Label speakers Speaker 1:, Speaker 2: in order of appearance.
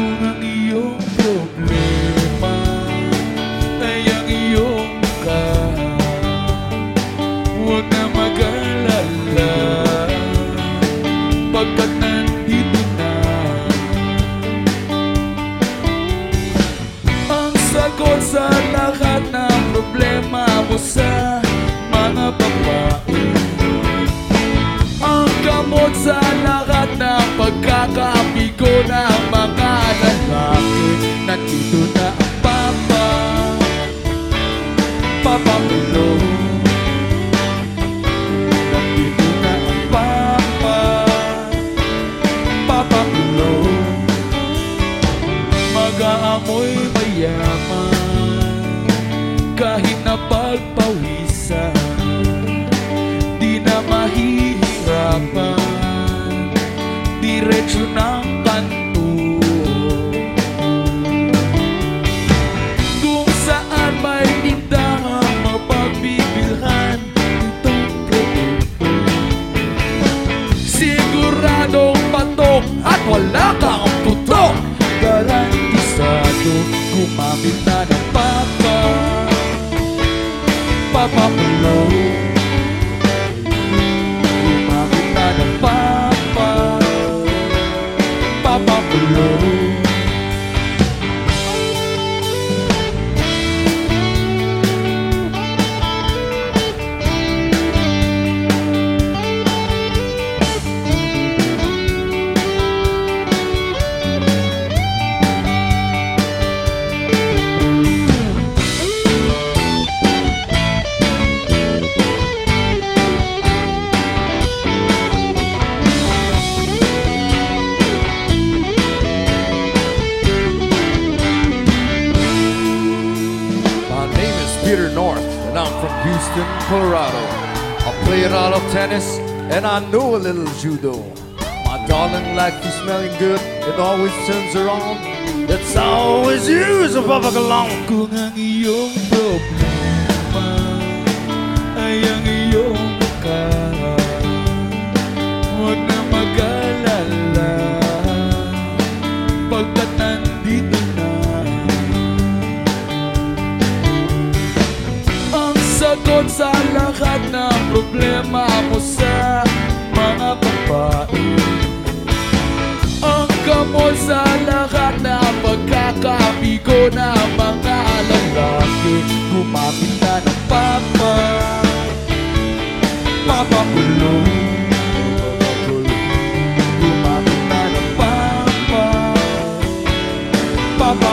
Speaker 1: Ang iyong problema. Ay ang iyong mukha Huwag na mag-alala. Pagkat nandito na. Ang sagot sa lahat ng problema mo sa mga babae. Ang gamot sa lahat ng pagkakabigo ng Papa Mulo Mag-aamoy mayaman. Kahit na pagpawisan Di na mahihirapan wala kang putok Garantisado gumamit na ng papa. Papa Mulo
Speaker 2: Peter North, and I'm from Houston, Colorado. I play a lot of tennis, and I know a little judo. My darling likes you smelling good, it always turns her on. It's always you, so Papa Cologne.
Speaker 1: Kung ang iyong problema ay ang iyong mukha Huwag na mag-alala Pagkat nandito na sagot sa lahat ng problema mo sa mga babae. Ang gamot sa lahat ng pagkakabigo ng mga lalaki. Gumamit na ng Papa. Papa Pulo Gumamit na ng Papa. Papa